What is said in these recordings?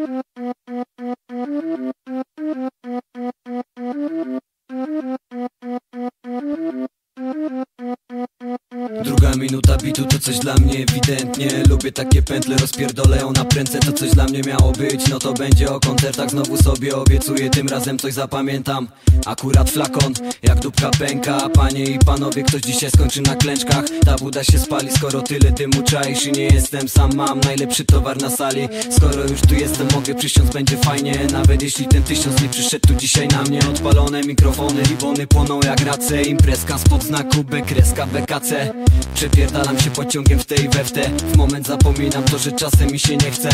Mm-hmm. Druga minuta bitu to coś dla mnie ewidentnie. Lubię takie pętle, rozpierdolę ją na prędce. To coś dla mnie miało być, no to będzie o koncertach. Znowu sobie obiecuję, tym razem coś zapamiętam. Akurat flakon, jak dupka pęka. Panie i panowie, ktoś dzisiaj skończy na klęczkach. Ta buda się spali, skoro tyle dymu czaisz I nie jestem sam, mam najlepszy towar na sali. Skoro już tu jestem, mogę przysiąc, będzie fajnie. Nawet jeśli ten tysiąc nie przyszedł tu dzisiaj na mnie. Odpalone mikrofony, ribony płoną jak race. Imprezka spod znaku B, kreska BKC Przepierdalam się pociągiem w tej we w te W moment zapominam to, że czasem mi się nie chce.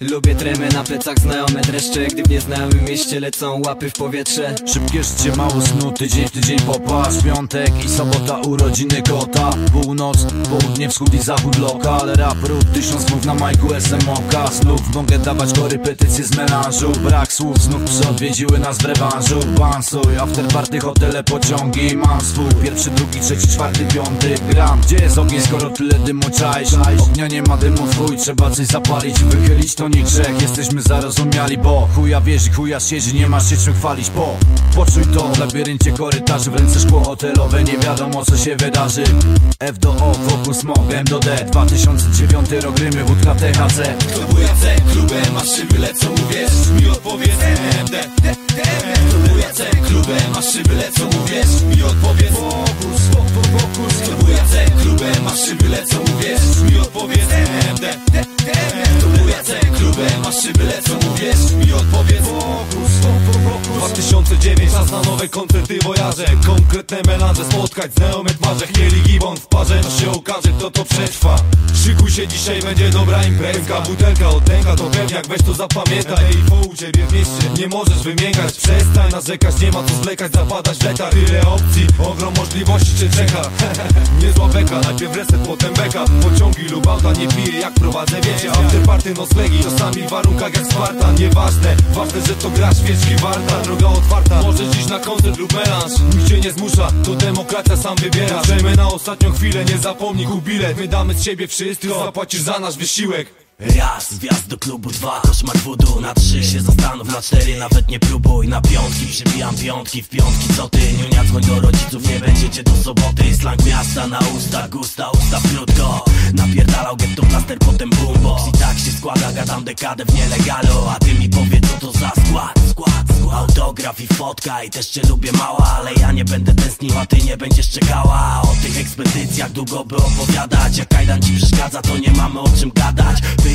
Lubię tremę na plecach, znajome dreszcze. Gdy w nieznajomym mieście lecą łapy w powietrze. Szybkie życie, mało snu, tydzień w tydzień popatrz. Piątek i sobota, urodziny kota. Północ, południe, wschód i zachód lokal. Rap, rób, tysiąc słów na majku SMOK Znów mogę dawać korepetycje z melanżu. Brak słów, znów psy odwiedziły nas w rewanżu. Bansuj, after party, hotele, pociągi. Mam swój pierwszy, drugi, trzeci, czwarty, piąty. Gram Gdzie jest ogień, skoro tyle dymu czaisz? Ognia nie ma dymu, chuj, trzeba coś zapalić. Wychylić to niczek, jesteśmy zarozumiali Bo chuja wierzy, chuja siedzi, nie masz się czym chwalić Po, poczuj to w labiryncie korytarzy W ręce szkło hotelowe, nie wiadomo co się wydarzy. F do O, fokus smog, M do D. 2009 rok, rymy, wódka THC Klubuję C, klubem, masz szyby lecą, uwierz mi odpowiedz. MD, lecą, uwierz mi odpowiedz MD, Klubuję C, klubem, masz szyby lecą, uwierz mi odpowiedz 2009, czas na nowe koncerty, wojaże. Konkretne melanże, spotkać znajome twarze Chmieli gibon w parze, no się okaże kto to przetrwa. Szykuj się, dzisiaj będzie dobra imprezka. Butelka odtęga, to pewniak, weź to zapamiętaj. Ej, po u ciebie w mieście, nie możesz wymiękać Przestań narzekać, nie ma co zwlekać, zapadać w letarg Tyle opcji, ogrom możliwości cię czeka. Niezła beka, najpierw reset, potem beka. Pociągi lub auta, nie piję jak prowadzę, wiecie. Afterparty, noclegi, czasami w warunkach jak Sparta. Nieważne, ważne, że to gra świeczki warta Droga otwarta, możesz dziś na koncert lub melanż. Nikt cię nie zmusza, to demokracja sam wybiera. Przejmę na ostatnią chwilę, nie zapomnij kup bilet. My damy z siebie wszystko, zapłacisz za nasz wysiłek. Raz, wjazd do klubu, dwa, koszmar wudu Na trzy. Się zastanów, na cztery nawet nie próbuj. Na piątki przybijam piątki, w piątki co ty Niunia dzwoń do rodziców, nie będziecie do soboty. Slang miasta na usta, gusta, usta krótko Napierdalał getto plaster, potem boombox. I tak się składa, gadam dekadę w nielegalu A ty mi powiedz co to za skład, skład, skład. Autograf i fotka i też cię lubię mała Ale ja nie będę tęsknił, a ty nie będziesz czekała. O tych ekspedycjach długo by opowiadać. Jak kajdan ci przeszkadza, to nie mamy o czym gadać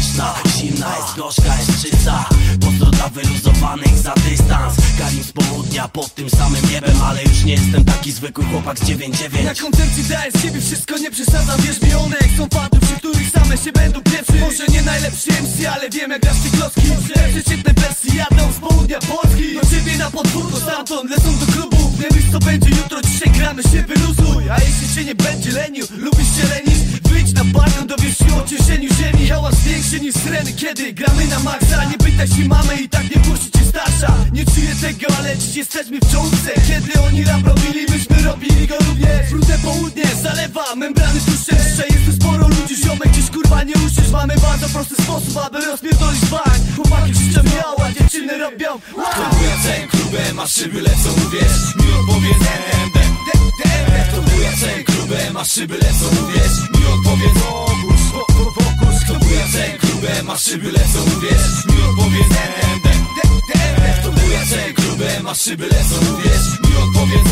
Pyszna, zimna, jest gorzka, jest czysta Pozdro dla wyluzowanych za dystans. Karim z południa pod tym samym niebem Ale już nie jestem taki zwykły chłopak z 9-9 Na koncercie daję z siebie wszystko, nie przesadzam, wierz mi one Jak są fady, przy których same się będą pierwszy. Może nie najlepszy MC, ale wiem jak grasz te klocki przeciętne wersje jadą z południa Polski. Do ciebie na podwórko, stamtąd lecą do klubu. Nie wiesz co będzie jutro, dzisiaj gramy się wyluzuj. A jeśli cię nie będzie lenił, kiedy gramy na maksa Nie pytaj się mamy i tak nie puści cię starsza. Nie czuję tego, ale dziś jesteśmy w czołówce. Kiedy oni rap robili, myśmy robili go również. Brudne południe zalewa membrany tłuszcze Jeszcze jest tu sporo ludzi, ziomek gdzieś kurwa nie usiesz Mamy bardzo prosty sposób, aby rozpierdolić bank. Chłopaki krzyczą miał, a dziewczyny robią. Wow. Klubuję C, klubem, masz szyby lecą, uwierz. Mi odpowiedz MD, Klubuję C, klubem, masz szyby lecą, uwierz. Mi odpowiedz C, masz szyby lecą, uwierz mi odpowiedz MD, Klubuję C, klubem, masz szyby lecą, uwierz mi odpowiedz